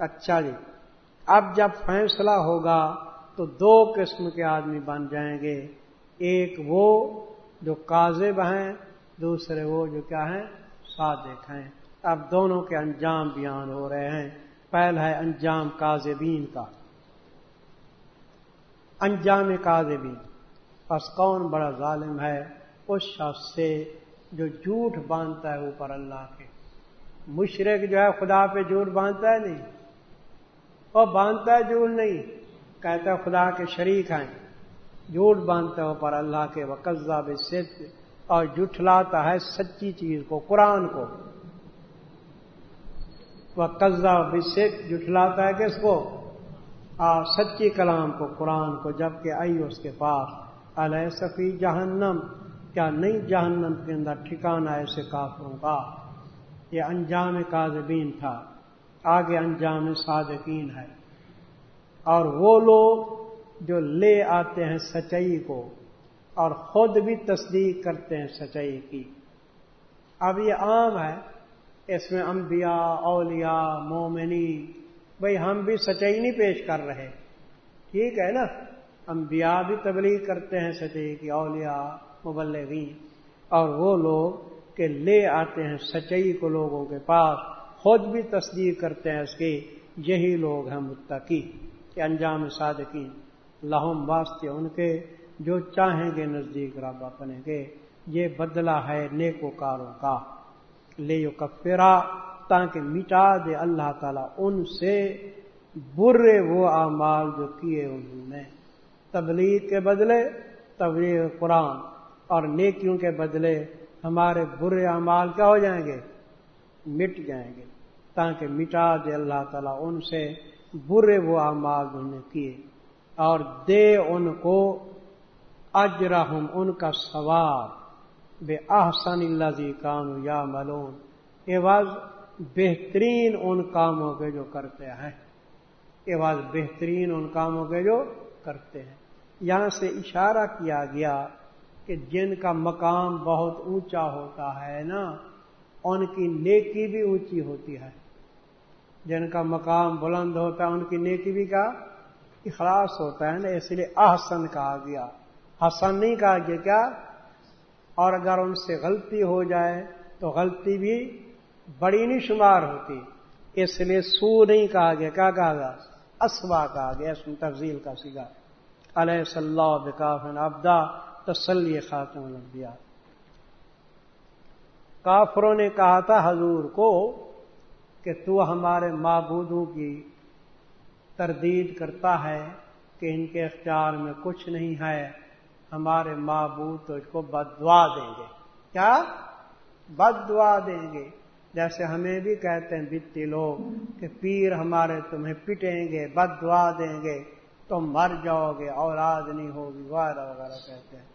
اچھا جی۔ اب جب فیصلہ ہوگا تو دو قسم کے آدمی بن جائیں گے۔ ایک وہ جو کاذب ہیں، دوسرے وہ جو کیا ہیں، صادق ہیں۔ اب دونوں کے انجام بیان ہو رہے ہیں۔ پہلا ہے انجام کاذبین کا۔ انجام کاذبین۔ پس کون بڑا ظالم ہے؟ اس شخص سے جو جھوٹ باندھتا ہے اوپر اللہ کے۔ مشرق جو ہے خدا پہ جھوٹ باندھتا ہے نہیں؟ وہ باندھتا ہے جھوٹ نہیں، کہتا ہے خدا کے شریک ہیں۔ جھوٹ باندھتا ہے اوپر اللہ کے وقزہ بے اور جٹھلاتا ہے سچی چیز کو، قرآن کو۔ وہ قزہ بص جٹھلاتا ہے کس کو؟ سچی کلام کو، قرآن کو جبکہ آئی اس کے پاس۔ علیہ صفی جہنم، کیا نہیں جہنم کے اندر ٹھکانا ایسے کافروں کا؟ یہ انجام کاذبین تھا۔ آگے انجام صادقین ہے۔ اور وہ لوگ جو لے آتے ہیں سچائی کو اور خود بھی تصدیق کرتے ہیں سچائی کی۔ اب یہ عام ہے، اس میں انبیاء، اولیاء مومنی بھائی ہم بھی سچائی نہیں پیش کر رہے۔ ٹھیک ہے نا؟ انبیاء بھی تبلیغ کرتے ہیں سچائی کی، اولیاء، مبلغین۔ اور وہ لوگ کہ لے آتے ہیں سچائی کو لوگوں کے پاس۔ خود بھی تصدیق کرتے ہیں اس کی، یہی لوگ ہیں متقی کہ انجام صادقین۔ لہم واسطے ان کے، جو چاہیں گے نزدیک رب اپنے کے۔ یہ بدلہ ہے نیکو کاروں کا۔ لے کفرا تاکہ مٹا دے اللہ تعالی ان سے برے وہ اعمال جو کیے انہوں نے۔ تبلیغ کے بدلے، تبلیغ قرآن۔ اور نیکیوں کے بدلے ہمارے برے اعمال کیا ہو جائیں گے؟ مٹ جائیں گے۔ تاکہ مٹا دے اللہ تعالیٰ ان سے، برے وہ اعمال انہوں نے کیے۔ اور دے ان کو اجرہم، ان کا ثواب۔ بے احسن اللہ جی کانو یا ملون یہ بہترین ان کاموں کے جو کرتے ہیں۔ یہ بہترین ان کاموں کے جو کرتے ہیں۔ یہاں سے اشارہ کیا گیا کہ جن کا مقام بہت اونچا ہوتا ہے نا، ان کی نیکی بھی اونچی ہوتی ہے۔ جن کا مقام بلند ہوتا ہے، ان کی نیکی بھی کا اخلاص ہوتا ہے نا، اس لیے احسن کہا گیا۔ حسن نہیں کہا گیا کیا؟ اور اگر ان سے غلطی ہو جائے تو غلطی بھی بڑی نہیں شمار ہوتی۔ اس لیے سو نہیں کہا گیا۔ کیا کہا گیا؟ اسوا کہا گیا۔ اس میں تفضیل کا سیگا۔ علیہ صلی اللہ بکاف ابدا تسلی خاتم الانبیاء۔ کافروں نے کہا تھا حضور کو کہ تو ہمارے معبودوں کی تردید کرتا ہے کہ ان کے اختیار میں کچھ نہیں ہے، ہمارے معبود تو اس کو بد دعا دیں گے۔ کیا؟ بد دعا دیں گے۔ جیسے ہمیں بھی کہتے ہیں بتی لوگ کہ پیر ہمارے تمہیں پٹیں گے بد دعا دیں گے۔ تم مر جاؤ گے، اولاد نہیں ہوگی، وغیرہ وغیرہ کہتے ہیں۔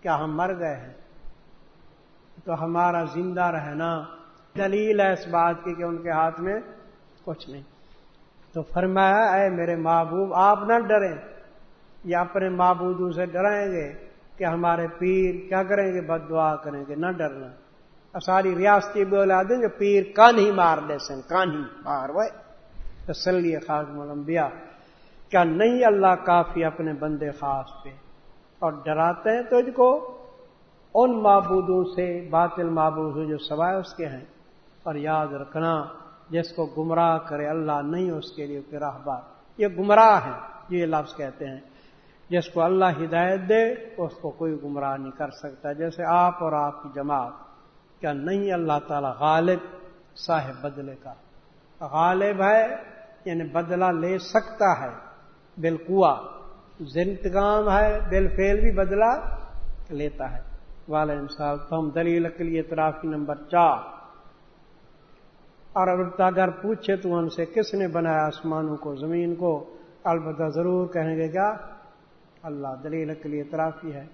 کیا ہم مر گئے ہیں؟ تو ہمارا زندہ رہنا دلیل ہے اس بات کی کہ ان کے ہاتھ میں کچھ نہیں۔ تو فرمایا، اے میرے محبوب، آپ نہ ڈریں۔ یا اپنے معبودوں سے ڈرائیں گے کہ ہمارے پیر کیا کریں گے؟ بد دعا کریں گے، نہ ڈرنا۔ ساری ریاستی بولا دیں جو پیر کان ہی مار دے سن، کان ہی مار وہ تسلی خاص ملمبیا کیا نہیں اللہ کافی اپنے بندے خاص پہ اور ڈراتے ہیں تجھ کو؟ ان معبودوں سے، باطل معبود جو سوائے اس کے ہیں۔ اور یاد رکھنا، جس کو گمراہ کرے اللہ نہیں، اس کے لیے راہ بار یہ گمراہ ہیں، یہ لفظ کہتے ہیں۔ جس کو اللہ ہدایت دے، اس کو کوئی گمراہ نہیں کر سکتا۔ جیسے آپ اور آپ کی جماعت، کیا نہیں اللہ تعالی غالب، صاحب بدلے کا۔ غالب ہے یعنی بدلہ لے سکتا ہے بالکوا زنتگام ہے بل فیل بھی بدلا لیتا ہے۔ والا انصاف، تو ہم دلیل کے لیے ترافی نمبر چار۔ اور اگر پوچھے تو ہم سے کس نے بنایا آسمانوں کو، زمین کو؟ البتہ ضرور کہیں گے، کیا؟ اللہ دلیل کے لیے ترافی ہے۔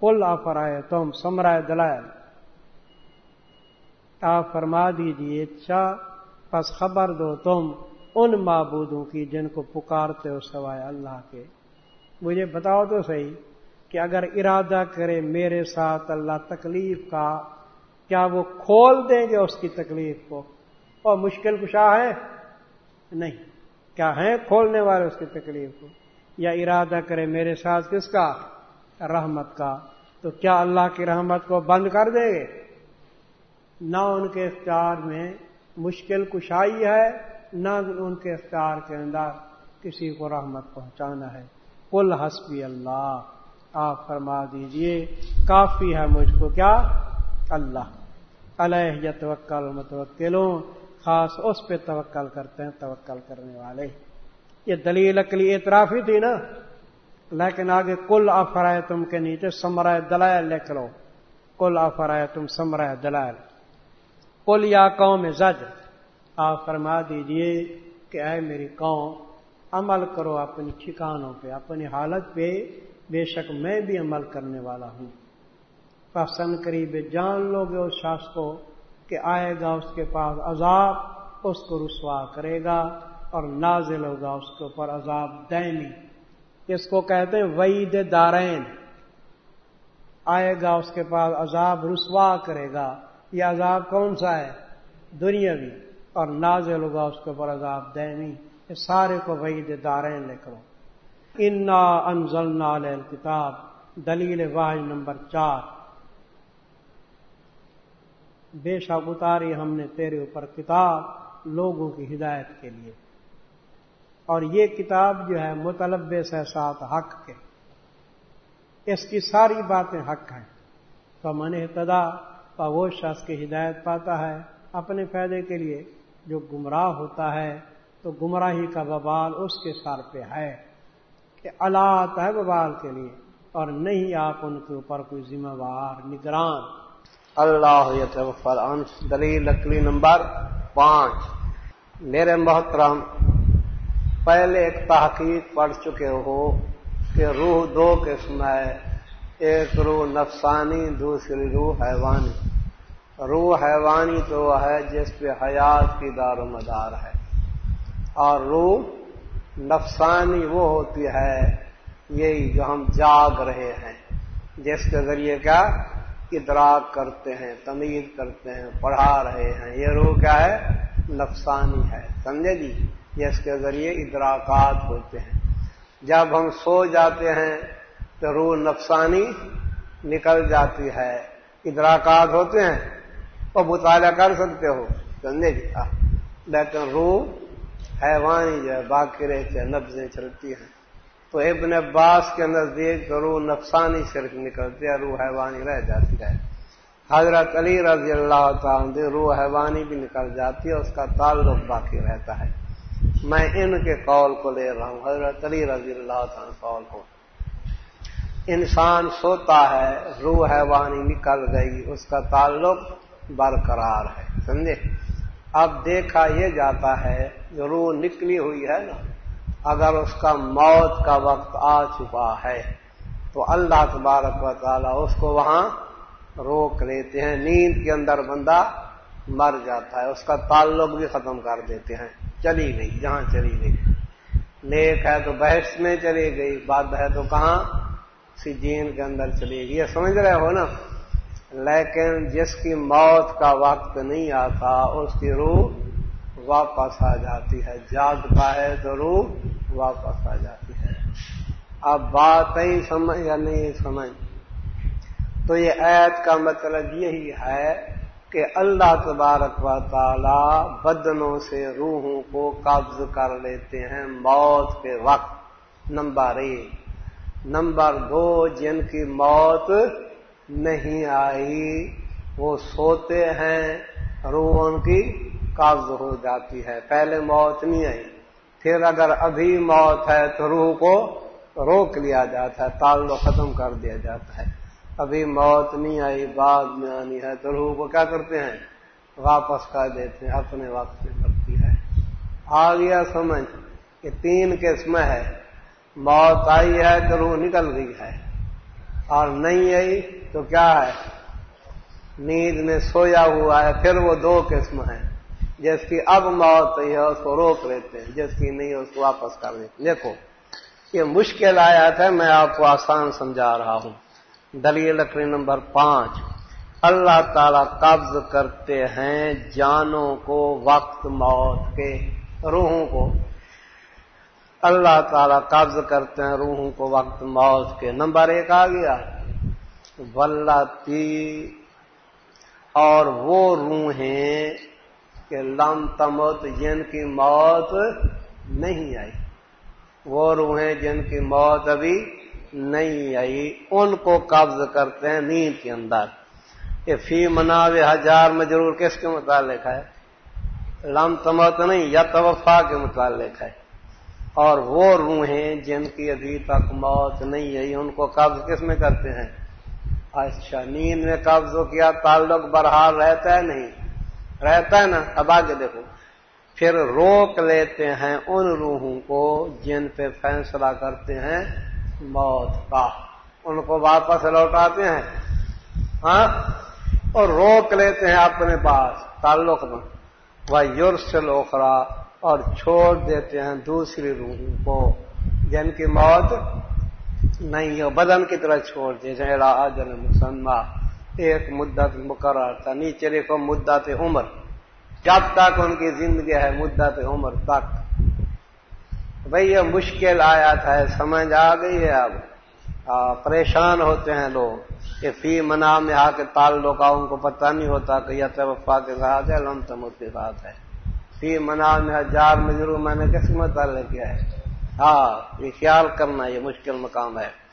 پل آفر آئے تم سمرائے دلائل۔ آپ فرما دیجیے اچھا پس خبر دو تم ان معبودوں کی جن کو پکارتے ہو سوائے اللہ کے۔ مجھے بتاؤ تو صحیح کہ اگر ارادہ کرے میرے ساتھ اللہ تکلیف کا، کیا وہ کھول دیں گے اس کی تکلیف کو؟ اور مشکل کشا ہے؟ نہیں۔ کیا ہیں کھولنے والے اس کی تکلیف کو؟ یا ارادہ کرے میرے ساتھ کس کا؟ رحمت کا۔ تو کیا اللہ کی رحمت کو بند کر دیں گے؟ نہ ان کے اختیار میں مشکل کشائی ہے، نہ ان کے اختیار کے اندر کسی کو رحمت پہنچانا ہے۔ کل حسبی اللہ۔ آپ فرما دیجیے، کافی ہے مجھ کو کیا؟ اللہ۔ علیہ توکل متوکلوں خاص اس پہ توکل کرتے ہیں، توکل کرنے والے۔ یہ دلیل اکلی اعترافی تھی نا۔ لیکن آگے کل آفرائے تم کے نیچے سمرائے دلائل لکھ لو۔ کل آفرائے تم سمرائے دلائل۔ کل یا قوم زج آپ فرما دیجیے کہ اے میری قوم، عمل کرو اپنی ٹھکانوں پہ، اپنی حالت پہ۔ بے شک میں بھی عمل کرنے والا ہوں۔ پسند قریب جان لو گے اس شخص کو۔ کہ آئے گا اس کے پاس عذاب، اس کو رسوا کرے گا اور نازل ہوگا اس کے اوپر عذاب دینی۔ اس کو کہتے ہیں وعید دارین۔ آئے گا اس کے پاس عذاب رسوا کرے گا۔ یہ عذاب کون سا ہے؟ دنیاوی۔ اور نازل ہوگا اس کے اوپر عذاب دینی۔ یہ سارے کو وعید دارین لے کرو انا انزل نال کتاب دلیل واحد نمبر چار۔ بے شک اتاری ہم نے تیرے اوپر کتاب لوگوں کی ہدایت کے لیے۔ اور یہ کتاب جو ہے مطلب سے ساتھ حق کے۔ اس کی ساری باتیں حق ہیں۔ تو من ابتدا وہ شخص کی ہدایت پاتا ہے اپنے فائدے کے لیے۔ جو گمراہ ہوتا ہے تو گمراہی کا ببال اس کے سر پہ ہے کہ اللہ ہے ببال کے لیے۔ اور نہیں آپ ان کے اوپر کوئی ذمہ وار، نگران۔ اللہ دلیل لکڑی نمبر پانچ. میرے محترم، پہلے ایک تحقیق پڑھ چکے ہو کہ روح دو قسم ہے، ایک روح نفسانی، دوسری روح حیوانی. روح حیوانی تو وہ ہے جس پہ حیات کی دار و مدار ہے، اور روح نفسانی وہ ہوتی ہے، یہی جو ہم جاگ رہے ہیں، جس کے ذریعے کیا؟ ادراک کرتے ہیں، تمیز کرتے ہیں، پڑھا رہے ہیں۔ یہ روح کیا ہے؟ نفسانی ہے، سمجھے جی؟ جس کے ذریعے ادراکات ہوتے ہیں۔ جب ہم سو جاتے ہیں تو روح نفسانی نکل جاتی ہے۔ ادراکات ہوتے ہیں، وہ مطالعہ کر سکتے ہو، سمجھے جی؟ لیکن روح حیوانی جو ہے، باقی رہتے ہیں نبزیں چلتی ہیں۔ تو ابن عباس کے نزدیک تو روح نفسانی صرف نکلتی ہے، روح حیوانی رہ جاتی ہے۔ حضرت علی رضی اللہ تعالی روح حیوانی بھی نکل جاتی ہے، اس کا تعلق باقی رہتا ہے۔ میں ان کے قول کو لے رہا ہوں، حضرت علی رضی اللہ تعالیٰ قول کو۔ انسان سوتا ہے، روح حیوانی نکل گئی، اس کا تعلق برقرار ہے، سمجھے؟ اب دیکھا یہ جاتا ہے، جو روح نکلی ہوئی ہے نا اگر اس کا موت کا وقت آ چکا ہے، تو اللہ تبارک و تعالیٰ اس کو وہاں روک لیتے ہیں۔ نیند کے اندر بندہ مر جاتا ہے، اس کا تعلق بھی ختم کر دیتے ہیں۔ چلی گئی، جہاں چلی گئی۔ نیک ہے تو بحث میں چلی گئی بات ہے تو کہاں سجین کے اندر چلی گئی۔ یہ سمجھ رہے ہو نا؟ لیکن جس کی موت کا وقت نہیں آتا، اس کی روح واپس آ جاتی ہے۔ جاگتا ہے تو روح واپس آ جاتی ہے۔ اب بات نہیں سمجھ یا نہیں سمجھ؟ تو یہ عید کا مطلب یہی ہے کہ اللہ تبارک و تعالی بدنوں سے روحوں کو قبض کر لیتے ہیں موت کے وقت۔ نمبر ایک۔ نمبر دو، جن کی موت نہیں آئی، وہ سوتے ہیں، روح ان کی قبض ہو جاتی ہے۔ پہلے موت نہیں آئی۔ پھر اگر ابھی موت ہے تو روح کو روک لیا جاتا ہے، تعلق ختم کر دیا جاتا ہے۔ ابھی موت نہیں آئی، بعد میں آنی ہے۔ تو روح کو کیا کرتے ہیں؟ واپس کر دیتے ہیں، اپنے وقت میں کرتی ہے۔ آ گیا سمجھ کہ تین قسم ہے۔ موت آئی ہے تو روح نکل گئی ہے۔ اور نہیں آئی تو کیا ہے؟ نیند میں سویا ہوا ہے۔ پھر وہ دو قسم ہیں۔ جس کی اب موت ہے اس کو روک لیتے ہیں، جس کی نہیں ہے اس کو واپس کر دیتے دیکھو، یہ مشکل آیا تھا میں آپ کو آسان سمجھا رہا ہوں۔ دلیل لکڑی نمبر پانچ۔ اللہ تعالی قبض کرتے ہیں جانوں کو وقت موت کے روحوں کو۔ اللہ تعالی قبض کرتے ہیں روحوں کو وقت موت کے۔ نمبر ایک آ گیا۔ ولاتی اور وہ روحیں کہ لم تمت جن کی موت نہیں آئی۔ وہ روحیں جن کی موت ابھی نہیں آئی۔ ان کو قبض کرتے ہیں نیند کے اندر یہ فی مناوے ہزار میں ضرور کس کے متعلق ہے؟ لم تمت نہیں، یا توفا کے متعلق ہے۔ اور وہ روحیں جن کی ابھی تک موت نہیں آئی، ان کو قبض کس میں کرتے ہیں؟ اچھا نیند میں قبض کیا تعلق برحال رہتا ہے؟ نہیں۔ رہتا ہے نا، اب آگے دیکھو۔ پھر روک لیتے ہیں ان روحوں کو جن پہ فیصلہ کرتے ہیں موت کا۔ ان کو واپس لوٹاتے ہیں۔ ہاں؟ اور روک لیتے ہیں اپنے پاس۔ تعلق میں وہ یورس لوکرا اور چھوڑ دیتے ہیں دوسری روحوں کو جن کی موت نہیں ہو۔ بدن کی طرح چھوڑ دیتے ہیں۔ آجن ایک مدت مقرر تھا، نیچے لکھو مدت عمر۔ جب تک ان کی زندگی ہے، مدت عمر تک۔ بھئی یہ مشکل آیا تھا سمجھ آ گئی ہے اب۔ پریشان ہوتے ہیں لوگ کہ فی منا میں آ کے تال لوگ ان کو پتہ نہیں ہوتا کہ یہ وفا کے ساتھ ہے، لم تمت کے ساتھ ہے۔ فی منا میں ہزار میں ضرور میں نے کس متعلق کیا ہے۔ ہاں یہ خیال کرنا یہ مشکل مقام ہے۔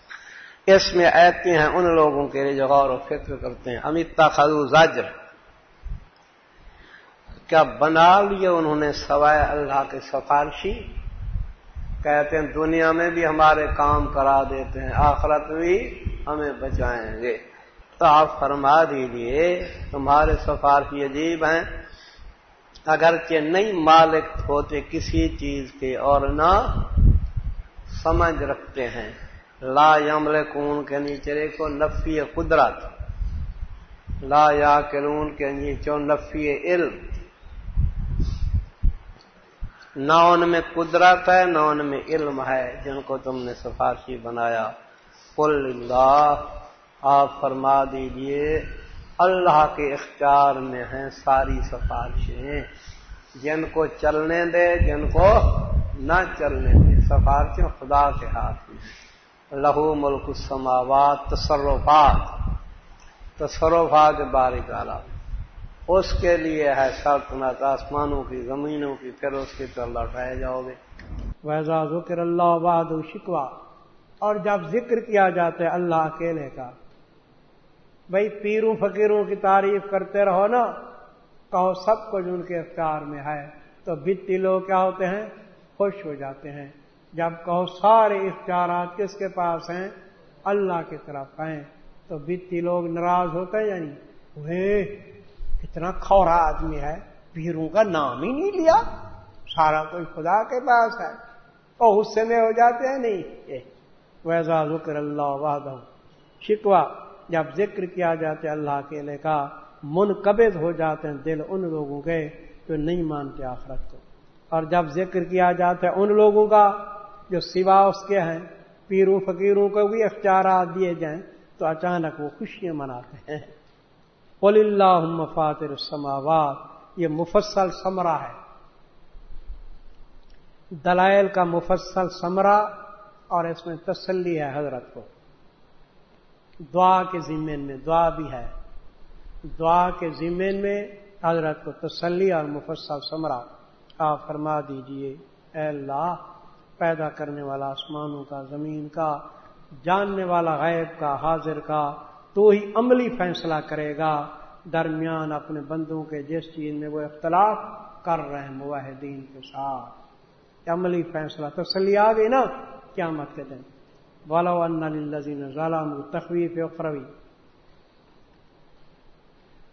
اس میں ایتی ہیں ان لوگوں کے لیے جو غور و فکر کرتے ہیں۔ امیتا خدو زاجر کیا بنا لیے انہوں نے سوائے اللہ کے سفارشی؟ کہتے ہیں، دنیا میں بھی ہمارے کام کرا دیتے ہیں، آخرت بھی ہمیں بچائیں گے۔ تو آپ فرما دیجیے تمہارے سفارشی عجیب ہیں۔ اگرچہ نہیں مالک ہوتے کسی چیز کے اور نہ سمجھ رکھتے ہیں۔ لا یمل کون کے نیچے کو نفی قدرت۔ لا یا کلون کے نیچے نفی علم۔ نہ ان میں قدرت ہے، نہ ان میں علم ہے، جن کو تم نے سفارشی بنایا۔ کل اللہ، آپ فرما دیجیے، اللہ کے اختیار میں ہیں ساری سفارشیں۔ جن کو چلنے دے، جن کو نہ چلنے دے۔ سفارشیں خدا کے ہاتھ میں لہو ملک السماوات تصرفات تصرفات بارک اعلیٰ اس کے لیے ہے سلطنت آسمانوں کی، زمینوں کی، پھر اس کے تو لوٹائے جاؤ گے۔ ویزا ذکر اللہ واد شکوا اور جب ذکر کیا جاتا ہے اللہ اکیلے کا بھائی پیروں فقیروں کی تعریف کرتے رہو نا، کہو سب کچھ ان کے اختیار میں ہے۔ تو بتی لوگ کیا ہوتے ہیں؟ خوش ہو جاتے ہیں۔ جب کہو سارے اختیارات کس کے پاس ہیں؟ اللہ کی طرف ہیں۔ تو بتی لوگ ناراض ہوتے ہیں یعنی اتنا کھورا آدمی ہے، پیروں کا نام ہی نہیں لیا۔ سارا کوئی خدا کے پاس ہے۔ اور غصے میں ہو جاتے ہیں، نہیں ویزا ذکر اللہ وحدہ شکوا جب ذکر کیا جاتے اللہ کے لے کا، منقبض ہو جاتے ہیں دل ان لوگوں کے جو نہیں مانتے آخرت کو۔ اور جب ذکر کیا جاتا ہے ان لوگوں کا جو سوا اس کے ہیں، پیروں، فقیروں کو بھی اختیارات دیے جائیں تو اچانک وہ خوشیاں مناتے ہیں۔ قل اللہ مفاتر السماوات، یہ مفصل سمرا ہے۔ دلائل کا مفصل سمرا اور اس میں تسلی ہے حضرت کو۔ دعا کے ذمین میں دعا بھی ہے۔ دعا کے ذمین میں حضرت کو تسلی اور مفصل سمرا آپ فرما دیجیے، اے اللہ پیدا کرنے والا آسمانوں کا، زمین کا، جاننے والا غیب کا، حاضر کا، تو ہی عملی فیصلہ کرے گا۔ درمیان اپنے بندوں کے جس چیز میں وہ اختلاف کر رہے ہیں مواحدین کے ساتھ۔ عملی فیصلہ تسلی آ گئی نا قیامت کے دن۔ والا بالزین ظالم تخویف اخروی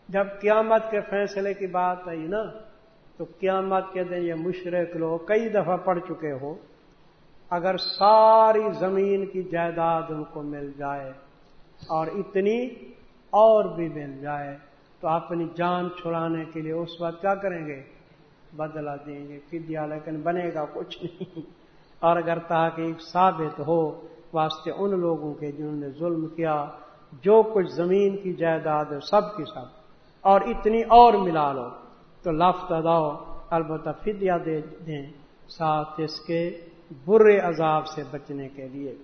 جب قیامت کے فیصلے کی بات آئی نا، تو قیامت کے دن یہ مشرق لوگ کئی دفعہ پڑ چکے ہو۔ اگر ساری زمین کی جائیداد ان کو مل جائے اور اتنی اور بھی مل جائے تو اپنی جان چھڑانے کے لیے اس وقت کیا کریں گے؟ بدلا دیں گے فدیا لیکن بنے گا کچھ نہیں۔ اور اگر تاکہ ثابت ہو واسطے ان لوگوں کے جنہوں نے ظلم کیا، جو کچھ زمین کی جائیداد ہے، سب کی سب، اور اتنی اور ملا لو، تو لفت اداؤ البتہ فدیا دے دیں، ساتھ اس کے برے عذاب سے بچنے کے لیے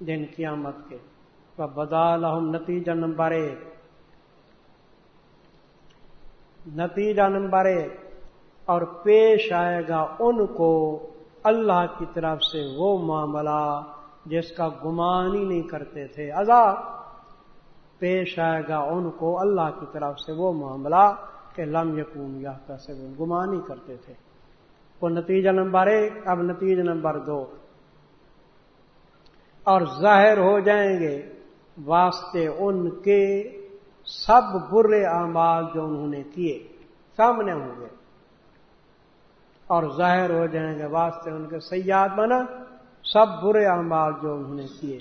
دن قیامت کے۔ بدا لہم نتیجہ نمبر ایک۔ نتیجہ نمبر ایک۔ اور پیش آئے گا ان کو اللہ کی طرف سے وہ معاملہ جس کا گمان ہی نہیں کرتے تھے۔ عذاب۔ پیش آئے گا ان کو اللہ کی طرف سے وہ معاملہ کہ لم یقون یا پیسے وہ گمان ہی کرتے تھے۔ وہ نتیجہ نمبر ایک، اب نتیجہ نمبر دو۔ اور ظاہر ہو جائیں گے واسطے ان کے سب برے اعمال جو انہوں نے کیے، سامنے ہوں گے۔ اور ظاہر ہو جائیں گے واسطے ان کے سیاد بنا، سب برے اعمال جو انہوں نے کیے۔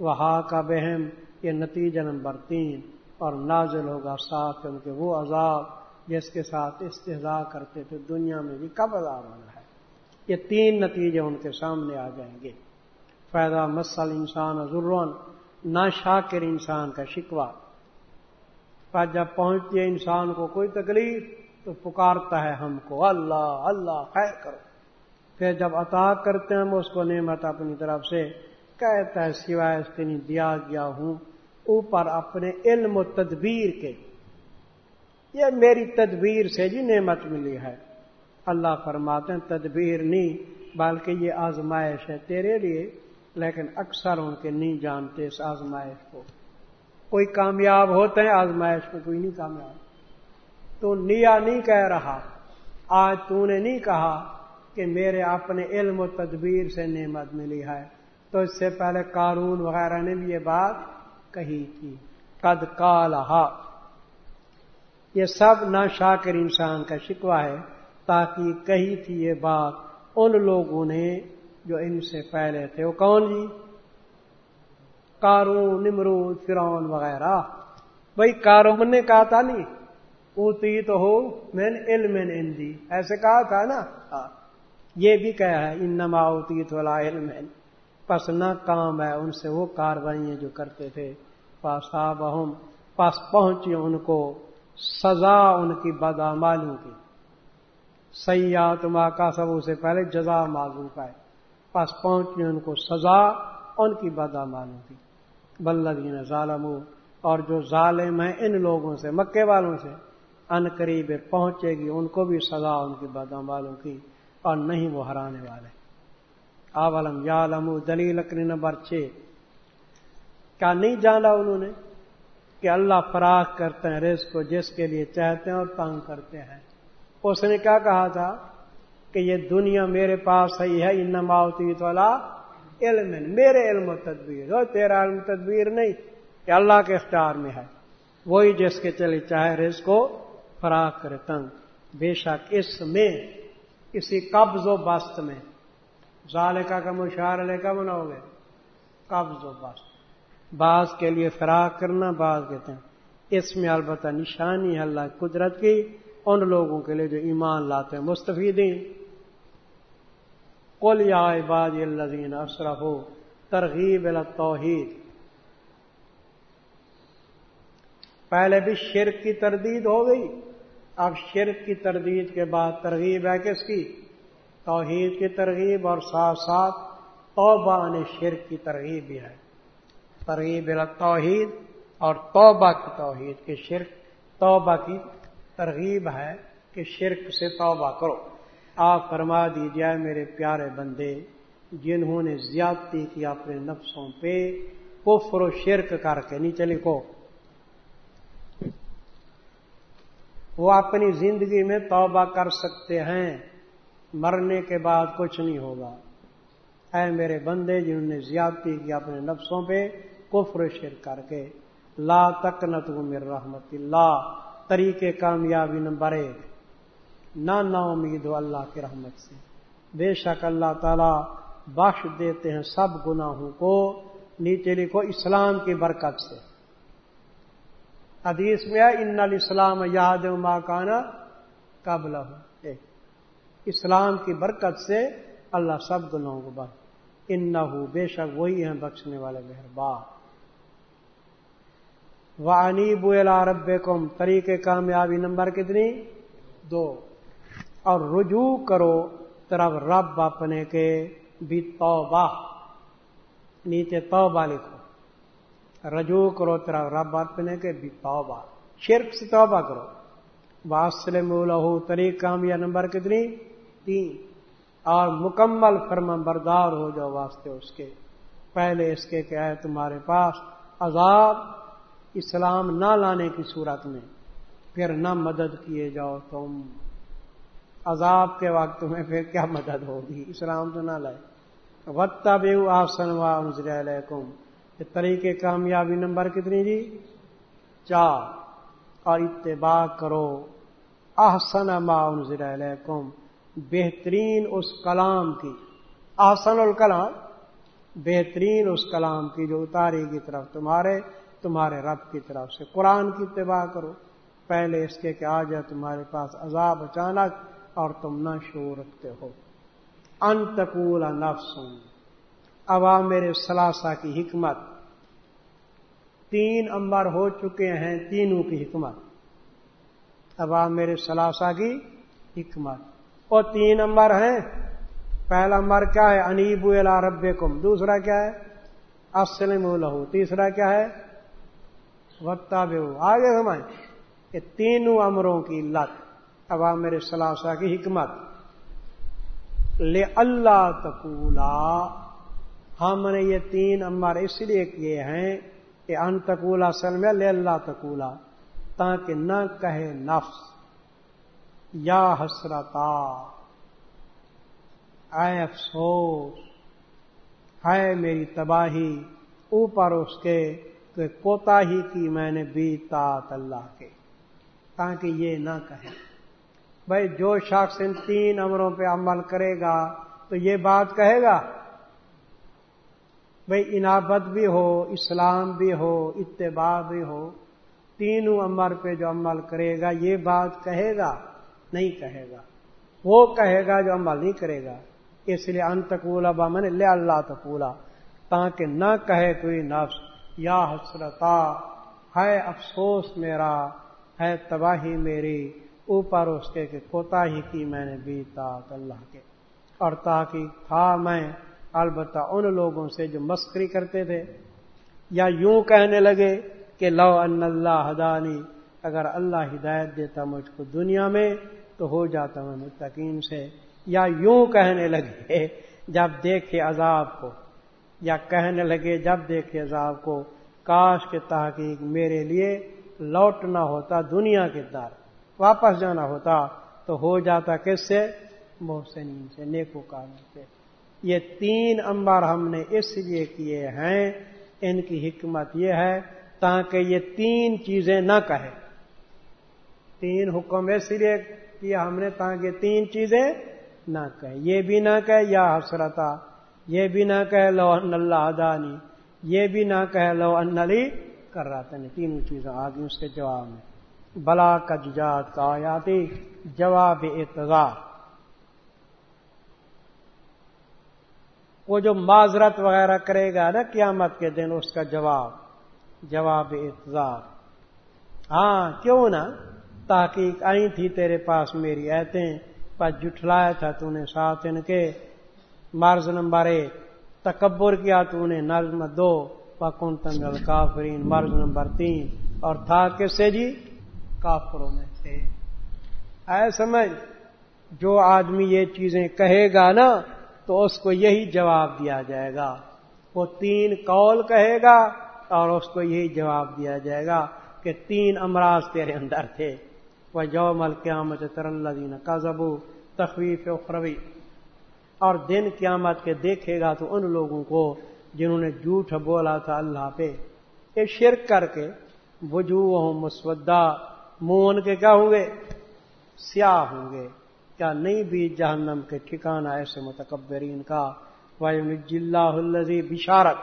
وہ کا بہم، یہ نتیجہ نمبر تین، اور نازل ہوگا ساتھ ان کے وہ عذاب جس کے ساتھ استحضا کرتے تھے دنیا میں بھی کب عذاب ہونا ہے۔ یہ تین نتیجے ان کے سامنے آ جائیں گے۔ فائدہ مسل انسان ضرور نہ شاکر انسان کا شکوا پر جب پہنچتی ہے انسان کو کوئی تکلیف، تو پکارتا ہے ہم کو، اللہ اللہ، خیر کرو۔ پھر جب عطا کرتے ہیں ہم، اس کو نعمت اپنی طرف سے کہتا ہے، سوائے اس کے نہیں دیا گیا ہوں، اوپر اپنے علم و تدبیر کے یہ میری تدبیر سے جی نعمت ملی ہے۔ اللہ فرماتے ہیں، تدبیر نہیں، بلکہ یہ آزمائش ہے تیرے لیے، لیکن اکثر ان کے نہیں جانتے اس آزمائش کو۔ کوئی کامیاب ہوتے ہیں آزمائش میں کوئی نہیں کامیاب۔ تو نیا نہیں کہہ رہا۔ آج تو نے نہیں کہا کہ میرے اپنے علم و تدبیر سے نعمت ملی ہے۔ تو اس سے پہلے قارون وغیرہ نے بھی یہ بات کہی تھی۔ قد کالہ یہ سب نا شاکر انسان کا شکوا ہے تاکہ کہی تھی یہ بات ان لوگوں نے جو ان سے پہلے تھے۔ وہ کون جی؟ کارون نمرود فرون وغیرہ۔ بھائی کارون نے کہا تھا نہیں، اوتی تو ہو، میں نے علم دی۔ ایسے کہا تھا نا؟ ہاں۔ یہ بھی کہا ہے ان نما اوتی تو علم۔ پس نہ کام ہے ان سے وہ کاروائیاں جو کرتے تھے۔ پاس ہم پاس پہنچی ان کو۔ سزا ان کی بدامالوں کی۔ سیاحت ماں کا سب سے پہلے جزا معلوم پائے۔ پاس پہنچی ان کو سزا ان کی بدامالوں کی۔ بلدین ظالم اور جو ظالم ہیں ان لوگوں سے، مکے والوں سے ان قریب پہنچے گی، ان کو بھی سزا ان کی بادام والوں کی۔ اور نہیں وہ ہرانے والے۔ آلم یا لم دلیل اکری نمبر چھ کیا نہیں جانا انہوں نے؟ کہ اللہ فراخ کرتے ہیں، رزق کو جس کے لیے چاہتے ہیں اور تنگ کرتے ہیں۔ اس نے کیا کہا تھا؟ کہ یہ دنیا میرے پاس صحیح ہے ان نماوتی تو اللہ علم، میرے علم و تدبیر۔ ہو تیرا علم تدبیر نہیں کہ اللہ کے اختیار میں ہے۔ وہی جس کے چلے چاہے رز کو فراخ کرے، تنگ۔ بے شک اس میں کسی قبض و بست میں۔ ظالقہ کا مشاعر لے کا بناؤ گے۔ قبض و بست۔ بعض کے لیے فراق کرنا، بعض کہتے ہیں اس میں البتہ نشانی ہے اللہ قدرت کی، ان لوگوں کے لیے جو ایمان لاتے ہیں مستفیدین۔ قل یا عباد الذین اشرف ترغیب توحید پہلے بھی شرک کی تردید ہو گئی، اب شرک کی تردید کے بعد ترغیب ہے کس کی؟ توحید کی ترغیب اور ساتھ ساتھ توبہ نے شرک کی ترغیب بھی ہے۔ ترغیب توحید اور توبہ کی توحید کے شرک توبہ کی ترغیب ہے کہ شرک سے توبہ کرو۔ آپ فرما دیجیے میرے پیارے بندے، جنہوں نے زیادتی کی اپنے نفسوں پہ کفر و شرک کر کے نیچے لکھو۔ وہ اپنی زندگی میں توبہ کر سکتے ہیں، مرنے کے بعد کچھ نہیں ہوگا۔ اے میرے بندے، جنہوں نے زیادتی کی اپنے نفسوں پہ کفر و شرک کر کے لا تک نت رحمت اللہ، طریقے کامیابی نمبر ایک نہ نا امید ہو اللہ کی رحمت سے۔ بے شک اللہ تعالی بخش دیتے ہیں سب گناہوں کو، نیچے لکھو اسلام کی برکت سے۔ حدیث میں ان الاسلام یاد ماکانہ قبل ہو اسلام کی برکت سے اللہ سب گناہوں کو بخش۔ ان نہ ہو بے شک وہی ہیں بخشنے والے مہربان۔ وانیب رب کم طریقے کامیابی نمبر کتنی؟ دو۔ اور رجوع کرو طرف رب اپنے کے بھی توبہ۔ نیچے توبہ لکھو۔ رجوع کرو تیرا رب اپنے کے بھی توبہ۔ شرک سے توبہ کرو۔ واسل مولہ طریق کامیا نمبر کتنی؟ تین۔ اور مکمل فرما بردار ہو جاؤ واسطے اس کے۔ پہلے اس کے کہ ہے تمہارے پاس عذاب اسلام نہ لانے کی صورت میں پھر نہ مدد کیے جاؤ تم۔ عذاب کے وقت میں پھر کیا مدد ہوگی؟ اسلام تو نہ لائے۔ وطا بے آسن وا علیکم یہ طریقے کامیابی نمبر کتنی جی؟ چار۔ اور اتباع کرو۔ آسن ما انزل علیکم بہترین اس کلام کی۔ آسن الکلام۔ بہترین اس کلام کی جو اتاری کی طرف تمہارے تمہارے رب کی طرف سے۔ قرآن کی اتباع کرو۔ پہلے اس کے کہ آ جائے تمہارے پاس عذاب اچانک اور تم نہ شور رکھتے ہو۔ انتقول نفس عوام میرے سلاسا کی حکمت۔ تین امبر ہو چکے ہیں تینوں کی حکمت۔ عوام میرے سلاسا کی حکمت۔ اور تین نمبر ہیں۔ پہلا نمبر کیا ہے؟ انیب الارب کم دوسرا کیا ہے؟ اسلم لہو۔ تیسرا کیا ہے؟ وقتا بے آگے سمجھ یہ تینوں امروں کی لت۔ عوام میرے سلاسا کی حکمت۔ لے اللہ تقولا۔ ہم نے یہ تین امر اس لیے کیے ہیں کہ ان تقولا سلم لے اللہ تقولا۔ تاکہ نہ کہے نفس۔ یا حسرتا۔ اے افسوس۔ ہے میری تباہی۔ اوپر اس کے کہ کوتا ہی کی میں نے بیتا اللہ کے۔ تاکہ یہ نہ کہے۔ بھائی جو شخص ان تین امروں پہ عمل کرے گا تو یہ بات کہے گا۔ بھائی انابت بھی ہو، اسلام بھی ہو، اتباع بھی ہو، تینوں امر پہ جو عمل کرے گا، یہ بات کہے گا، نہیں کہے گا۔ وہ کہے گا جو عمل نہیں کرے گا۔ اس لیے انتقولا بامن لے اللہ تقولا، تاکہ نہ کہے کوئی نفس۔ یا حسرتا ہے افسوس میرا ہے تباہی میری، اوپر اس کے کہ کوتا ہی کی میں نے بیتا اللہ کے۔ اور تاکہ تھا میں البتہ ان لوگوں سے جو مسکری کرتے تھے۔ یا یوں کہنے لگے کہ لو ان اللہ ہدانی، اگر اللہ ہدایت دیتا مجھ کو دنیا میں، تو ہو جاتا میں متقین سے۔ یا یوں کہنے لگے، جب دیکھے عذاب کو یا کہنے لگے جب دیکھے عذاب کو، کاش کے تحقیق میرے لیے لوٹنا ہوتا، دنیا کے در واپس جانا ہوتا تو ہو جاتا کس سے؟ محسنین سے، نیکو کاروں سے۔ یہ تین انبار ہم نے اس لیے کیے ہیں، ان کی حکمت یہ ہے تاکہ یہ تین چیزیں نہ کہے۔ تین حکم اس لیے کیا ہم نے تاکہ تین چیزیں نہ کہے۔ یہ بھی نہ کہے یا حسرتا یہ بھی نہ کہے لو ان اللہ ادانی یہ بھی نہ کہے لو ان علی کر رہا تھا تینوں چیزیں آ گئی اس کے جواب میں۔ بلا کا ججات کا آیاتی جواب اعتزار وہ جو معذرت وغیرہ کرے گا نا قیامت کے دن، اس کا جواب جواب اعتزار ہاں کیوں نہ تحقیق آئی تھی تیرے پاس میری ایتیں، پر جٹلایا تھا تو نے ساتھ ان کے۔ مرض نمبر ایک تکبر کیا تو نے نظم دو پکن تنگل کافرین مرض نمبر تین۔ اور تھا کسے جی؟ کافروں میں تھے۔ اے سمجھ، جو آدمی یہ چیزیں کہے گا نا، تو اس کو یہی جواب دیا جائے گا۔ وہ تین قول کہے گا اور اس کو یہی جواب دیا جائے گا کہ تین امراض تیرے اندر تھے۔ وہ جو مل قیامت ترین کا زبو تخویف اخروی۔ اور دن قیامت کے دیکھے گا تو ان لوگوں کو جنہوں نے جھوٹ بولا تھا اللہ پہ یہ شرک کر کے وجوہ مسودہ، منہ کے کیا ہوں گے؟ سیاہ ہوں گے۔ کیا نہیں بھی جہنم کے ٹھکانا ایسے متکبرین کا؟ اللہ الزی بشارت۔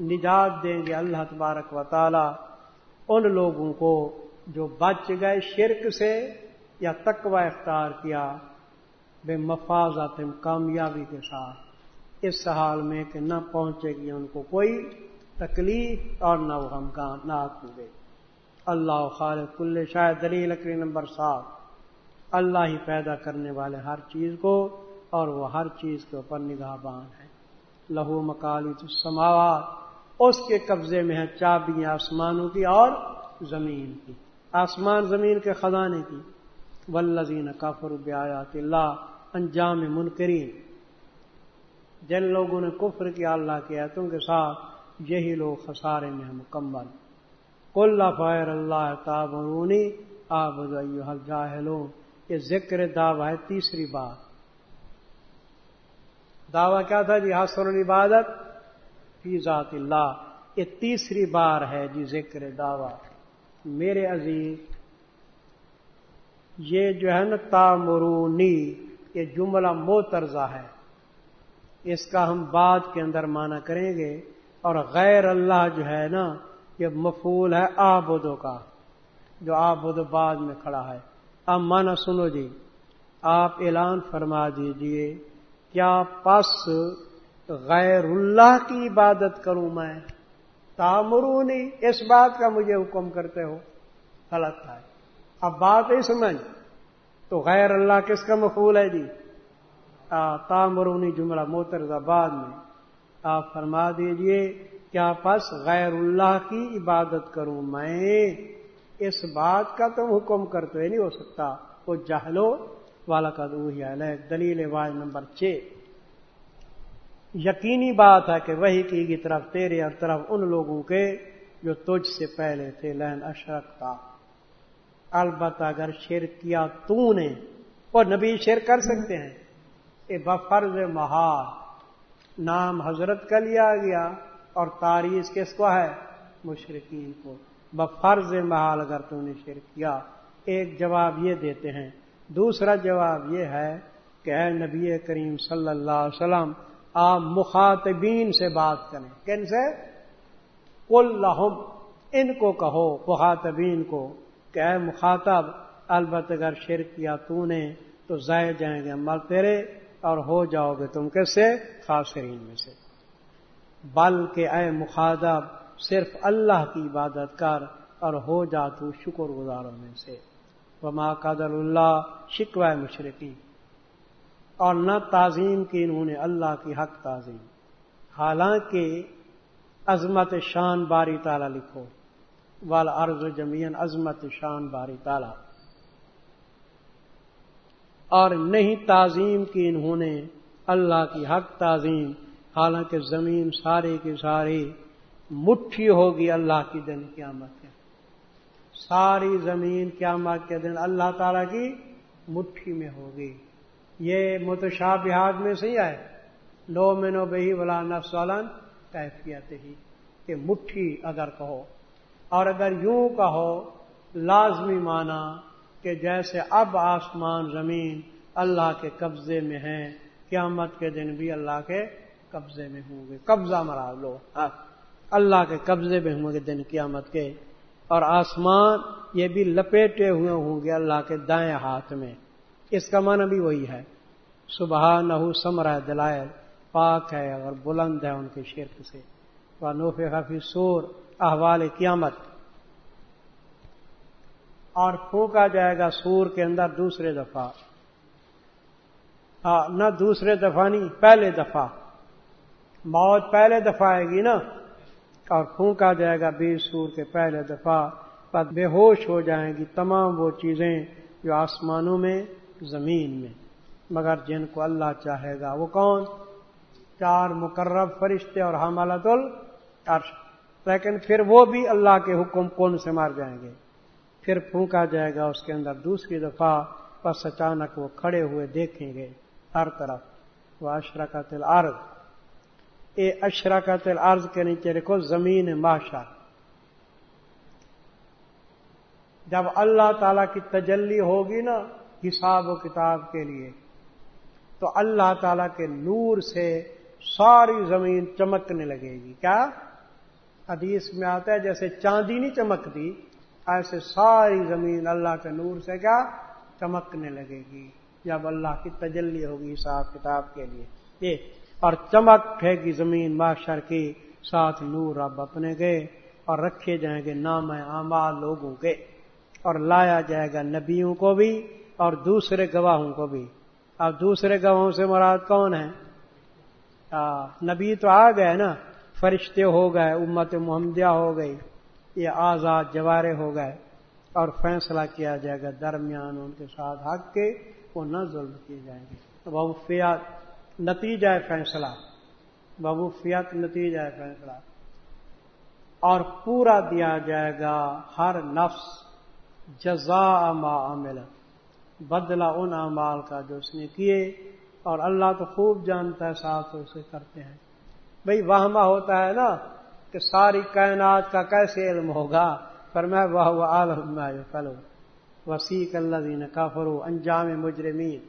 نجات دیں گے اللہ تبارک و تعالی ان لوگوں کو جو بچ گئے شرک سے یا تقوی اختیار کیا۔ بے مفاظت کامیابی کے ساتھ۔ اس حال میں کہ نہ پہنچے گی ان کو کوئی تکلیف اور نہ وہ ہم کا نہ ہوئے اللہ خالد کل شاید دلیل لکڑی نمبر سات۔ اللہ ہی پیدا کرنے والے ہر چیز کو اور وہ ہر چیز کے اوپر نگاہ بان ہے۔ لہو مکالی تو اس کے قبضے میں ہے چابیاں آسمانوں کی اور زمین کی۔ آسمان زمین کے خزانے کی۔ ولزین کافر بیات اللہ۔ انجام منکرین۔ جن لوگوں نے کفر کیا اللہ کے ایتوں کے ساتھ، یہی لوگ خسارے میں ہیں، مکمل۔ کل فائر اللہ تابرونی آب جاہلوں یہ ذکر دعوی ہے تیسری بات۔ دعویٰ کیا تھا؟ جی حاصل العبادت فی ذات اللہ۔ یہ تیسری بار ہے جی ذکر دعوی۔ میرے عزیز، یہ جو ہے نا، تامرونی۔ یہ جملہ موترزہ ہے۔ اس کا ہم بعد کے اندر مانا کریں گے اور غیر اللہ جو ہے نا، یہ مفول ہے آبدوں کا، جو آبد بعد میں کھڑا ہے۔ اب مانا سنو جی آپ اعلان فرما دیجیے، کیا پس غیر اللہ کی عبادت کروں میں؟ تامرونی، اس بات کا مجھے حکم کرتے ہو۔ غلط ہے۔ اب بات ہی سمجھ۔ تو غیر اللہ کس کا مفول ہے جی؟ تامرونی جملہ موتر بعد میں۔ آپ فرما دیجیے کیا پس غیر اللہ کی عبادت کروں میں۔ اس بات کا تم حکم کرتے نہیں ہو سکتا۔ وہ جہلو والا کا دلیل واج نمبر چھ۔ یقینی بات ہے کہ وہی کی طرف تیرے اور طرف ان لوگوں کے جو تجھ سے پہلے تھے لین اشرک تھا البتہ اگر شیر کیا تو نے، وہ نبی شیر کر سکتے ہیں۔ یہ بفرز مہار نام حضرت کا لیا گیا اور تاریخ کس کو ہے؟ مشرقین کو۔ بفرض محال اگر تم نے شیر کیا۔ ایک جواب یہ دیتے ہیں۔ دوسرا جواب یہ ہے کہ اے نبی کریم صلی اللہ علیہ وسلم، آپ مخاطبین سے بات کریں۔ کن سے؟ کل ان کو کہو، مخاطبین کو۔ کہ اے مخاطب البت اگر شیر کیا تو نے، تو ضائع جائیں گے مل تیرے اور ہو جاؤ گے تم کیسے خاصرین میں سے۔ بلکہ اے مخاطب، صرف اللہ کی عبادت کر اور ہو جا تو شکر گزاروں میں سے۔ وما قدر اللہ، شکوہ مشرقی اور نہ تعظیم کی انہوں نے اللہ کی حق تعظیم۔ حالانکہ عظمت شان باری تالا لکھو۔ والا عرض جمین عظمت شان باری تالا اور نہیں تعظیم کی انہوں نے اللہ کی حق تعظیم، حالانکہ زمین سارے کی ساری مٹھی ہوگی اللہ کی دن قیامت کے۔ ساری زمین قیامت کے دن اللہ تعالی کی مٹھی میں ہوگی۔ یہ متشابہات میں سے ہی آئے۔ نو میں نو بہی ولا نفسالن کیفیت ہی کہ مٹھی اگر کہو۔ اور اگر یوں کہو لازمی مانا کہ جیسے اب آسمان زمین اللہ کے قبضے میں ہیں قیامت کے دن بھی اللہ کے قبضے میں ہوں گے۔ قبضہ مرا لو۔ ہاں، اللہ کے قبضے میں ہوں گے دن قیامت کے۔ اور آسمان یہ بھی لپیٹے ہوئے ہوں گے اللہ کے دائیں ہاتھ میں۔ اس کا معنی بھی وہی ہے۔ صبح نہ سمرا دلائل پاک ہے اور بلند ہے ان کے شرک سے۔ نوف حفیظ سور احوال قیامت۔ اور پھونکا جائے گا سور کے اندر دوسرے دفعہ۔ نہ دوسرے دفعہ نہیں، پہلے دفعہ۔ موت پہلے دفعہ آئے گی نا۔ اور پھونکا جائے گا بیس سور کے پہلے دفعہ۔ پر بے ہوش ہو جائیں گی تمام وہ چیزیں جو آسمانوں میں، زمین میں۔ مگر جن کو اللہ چاہے گا وہ کون؟ چار مقرب فرشتے اور حمالت العرش۔ لیکن پھر وہ بھی اللہ کے حکم کون سے مار جائیں گے؟ پھر پھونکا جائے گا، اس کے اندر دوسری دفعہ بس اچانک وہ کھڑے ہوئے دیکھیں گے ہر طرف۔ وہ اشرا کا تل عرض اے اشرا کا تل عرض کے نیچے دیکھو، زمین ماشا جب اللہ تعالی کی تجلی ہوگی نا حساب و کتاب کے لیے، تو اللہ تعالی کے نور سے ساری زمین چمکنے لگے گی۔ کیا؟ حدیث میں آتا ہے، جیسے چاندی نہیں چمکتی، ایسے ساری زمین اللہ کے نور سے کیا؟ چمکنے لگے گی۔ جب اللہ کی تجلی ہوگی حساب کتاب کے لیے۔ یہ اور چمک ہے گی زمین معاشر کی ساتھ نور اب اپنے گئے اور رکھے جائیں گے نام اعمال لوگوں کے۔ اور لایا جائے گا نبیوں کو بھی اور دوسرے گواہوں کو بھی۔ اب دوسرے گواہوں سے مراد کون ہے؟ نبی تو آ گئے نا۔ فرشتے ہو گئے، امت محمدیہ ہو گئی، یہ آزاد جوارے ہو گئے اور فیصلہ کیا جائے گا درمیان ان کے ساتھ حق کے، وہ نہ ظلم کیے جائیں گے۔ بہوفیات نتیجہ فیصلہ۔ بہوفیات نتیجہ فیصلہ۔ اور پورا دیا جائے گا ہر نفس جزا ما عمل بدلہ ان اعمال کا جو اس نے کیے اور اللہ تو خوب جانتا ہے، ساتھ اسے کرتے ہیں۔ بھئی وہما ہوتا ہے نا کہ ساری کائنات کا کیسے علم ہوگا؟ پر میں وہ عالم فلو وسیق اللہ دین کافرو انجام مجرمین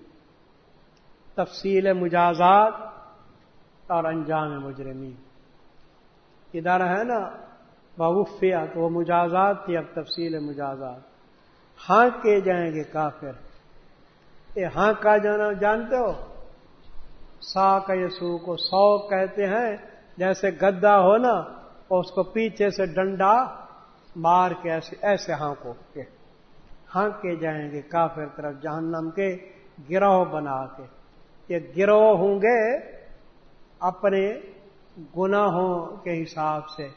تفصیل مجازات اور انجام مجرمین۔ ادارہ ہے نا بہوفیا تو وہ مجازات تھی، اب تفصیل مجازات۔ ہاں کے جائیں گے کافر؟ یہ ہاں کا جانا، جانتے ہو؟ سا کا یسو کو سو کہتے ہیں جیسے گدا ہو نا اس کو پیچھے سے ڈنڈا مار کے ایسے ایسے ہانکو کے۔ ہانک کے جائیں گے کافر طرف جہنم کے گروہ بنا کے۔ یہ گروہ ہوں گے اپنے گناہوں کے حساب سے۔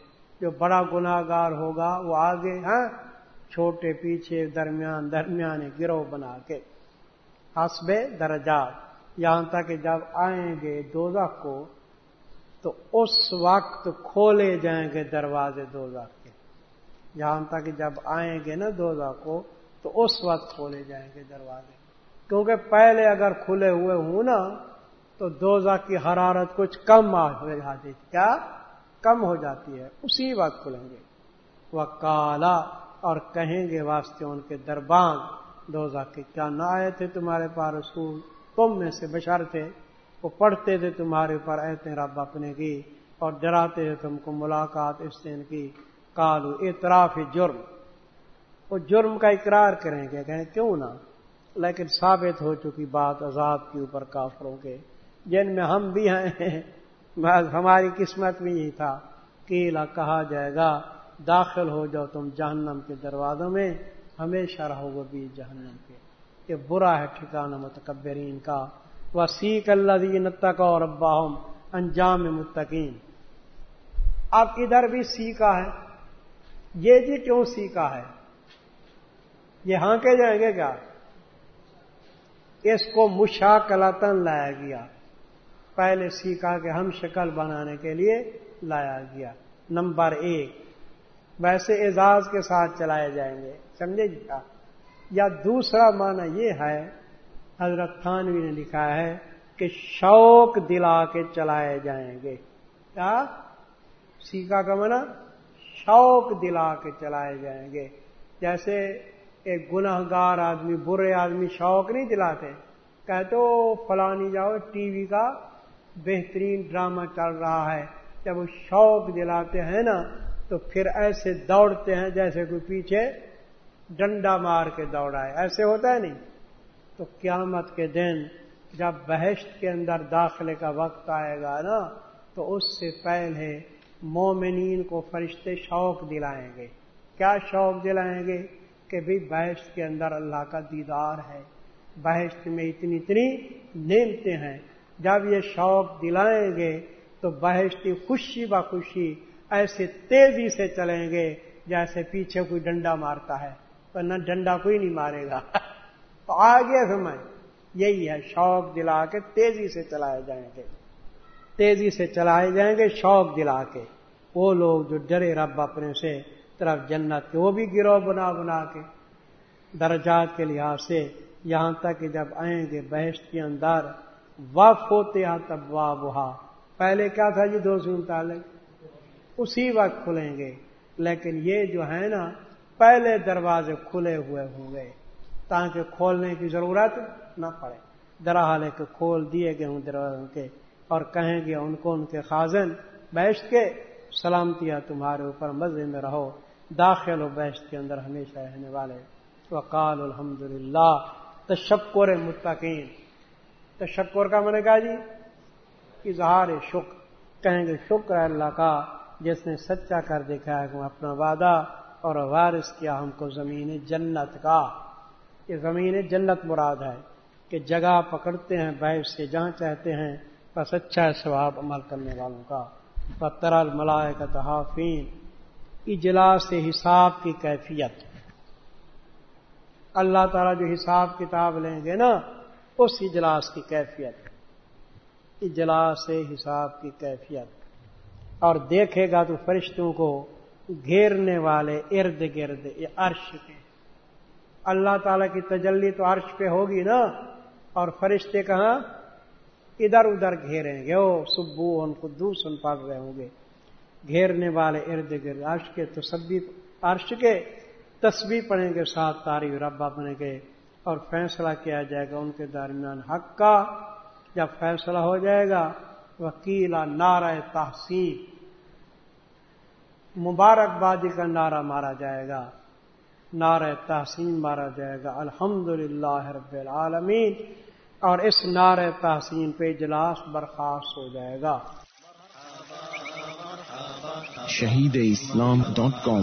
جو بڑا گناگار ہوگا وہ آگے ہیں چھوٹے پیچھے درمیان درمیان گروہ بنا کے۔ حسب درجات۔ یہاں تک کہ جب آئیں گے دوزہ کو تو اس وقت کھولے جائیں گے دروازے دوزہ کے۔ جہاں تک جب آئیں گے نا دوزہ کو، تو اس وقت کھولے جائیں گے دروازے۔ کیونکہ پہلے اگر کھلے ہوئے ہوں نا، تو دوزہ کی حرارت کچھ کم ہو جاتی کیا؟ کم ہو جاتی ہے۔ اسی وقت کھلیں گے۔ وہ کالا اور کہیں گے واسطے ان کے دربان دوزہ کے، کیا نہ آئے تھے تمہارے پاس رسول؟ تم میں سے بشر تھے۔ وہ پڑھتے تھے تمہارے اوپر ایتے رب اپنے کی اور ڈراتے تھے تم کو ملاقات اس دن کی۔ کالو اطراف جرم۔ وہ جرم کا اقرار کریں گے، کہیں کیوں نہ؟ لیکن ثابت ہو چکی بات عذاب کے اوپر کافروں کے، جن میں ہم بھی ہیں۔ ہماری قسمت میں یہی تھا۔ کیلا کہا جائے گا، داخل ہو جاؤ تم جہنم کے دروازوں میں، ہمیشہ رہو گے بھی جہنم کے۔ یہ برا ہے ٹھکانا متکبرین کا۔ وہ اللہ دین تک اور ابا انجام متقین اب ادھر بھی سیکھا ہے؟ یہ جی کیوں سیکھا ہے؟ یہ ہاں کے جائیں گے کیا؟ اس کو مشاکلتن لایا گیا۔ پہلے سیکھا کہ ہم شکل بنانے کے لیے لایا گیا۔ نمبر ایک، ویسے اعزاز کے ساتھ چلائے جائیں گے۔ سمجھے جی کیا؟ یا دوسرا معنی یہ ہے حضرت تھانوی نے لکھا ہے کہ شوق دلا کے چلائے جائیں گے۔ کیا؟ سیکھا کا منع شوق دلا کے چلائے جائیں گے۔ جیسے ایک گناہ گار آدمی، برے آدمی شوق نہیں دلاتے، کہتے ہو فلانی جاؤ، ٹی وی کا بہترین ڈرامہ چل رہا ہے۔ جب وہ شوق دلاتے ہیں نا، تو پھر ایسے دوڑتے ہیں جیسے کوئی پیچھے ڈنڈا مار کے دوڑائے ایسے ہوتا ہے نہیں؟ تو قیامت کے دن جب بحث کے اندر داخلے کا وقت آئے گا نا، تو اس سے پہلے مومنین کو فرشتے شوق دلائیں گے۔ کیا شوق دلائیں گے؟ کہ بھی بحث کے اندر اللہ کا دیدار ہے۔ بحث میں اتنی اتنی نیمتے ہیں۔ جب یہ شوق دلائیں گے، تو بحث خوشی بخوشی ایسے تیزی سے چلیں گے جیسے پیچھے کوئی ڈنڈا مارتا ہے۔ نہ ڈنڈا کوئی نہیں مارے گا۔ تو آگے سمجھ۔ یہی ہے، شوق دلا کے تیزی سے چلائے جائیں گے۔ تیزی سے چلائے جائیں گے، شوق دلا کے۔ وہ لوگ جو ڈرے رب اپنے سے، طرف جنت کے، وہ بھی گروہ بنا بنا کے۔ درجات کے لحاظ سے یہاں تک کہ جب آئیں گے، بحث کے اندر وف ہوتے ہیں، تب واہ بہا پہلے کیا تھا جی دو سو انتالیس؟ اسی وقت کھلیں گے۔ لیکن یہ جو ہے نا، پہلے دروازے کھلے ہوئے ہوں گے۔ تاکہ کھولنے کی ضرورت نہ پڑے۔ درا حال کے کھول دیے گئے ہوں دروازوں کے، اور کہیں گے ان کو ان کے خازن، بیشت کے سلامتیاں تمہارے اوپر، مزے میں رہو، داخل و بیشت کے اندر ہمیشہ رہنے والے۔ وقال الحمد للہ تشکر متقین۔ تشکر کا میں نے کہا جی اظہار شکر۔ کہیں گے شکر ہے اللہ کا، جس نے سچا کر دکھا ہے کہ اپنا وعدہ اور وارث کیا، ہم کو زمین جنت کا۔ یہ زمین جنت مراد ہے کہ جگہ پکڑتے ہیں بیس سے جہاں چاہتے ہیں، بس اچھا ہے ثواب عمل کرنے والوں کا۔ پتر الملائے کا تحافین اجلاس حساب کی کیفیت۔ اللہ تعالیٰ جو حساب کتاب لیں گے نا، اس اجلاس کی کیفیت۔ اجلاس حساب کی کیفیت۔ اور دیکھے گا تو فرشتوں کو گھیرنے والے ارد گرد عرش کے اللہ تعالی کی تجلی تو عرش پہ ہوگی نا اور فرشتے کہاں؟ ادھر ادھر گھیریں گے۔ او سبو ان کو دوسن پڑ رہے ہوں گے۔ گھیرنے والے ارد گرد عرش کے تو سبھی عرش کے تصویر پڑھیں گے، ساتھ تاریخ ربا بنے گے اور فیصلہ کیا جائے گا ان کے درمیان۔ حق کا جب فیصلہ ہو جائے گا وکیلا نعرہ تحسین مبارکبادی کا نعرہ مارا جائے گا۔ نعرہ تحسین مارا جائے گا۔ الحمد رب العالمین۔ اور اس نعرہ تحسین پہ اجلاس برخاست ہو جائے گا۔ شہید اسلام ڈاٹ کام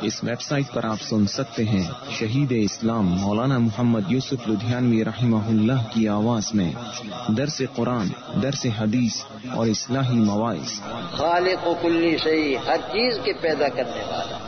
اس ویب سائٹ پر آپ سن سکتے ہیں شہید اسلام مولانا محمد یوسف لدھیانوی رحمہ اللہ کی آواز میں۔ درس قرآن درس حدیث اور اصلاحی مواعث۔ خالق و کلی صحیح ہر چیز کے پیدا کرنے والا۔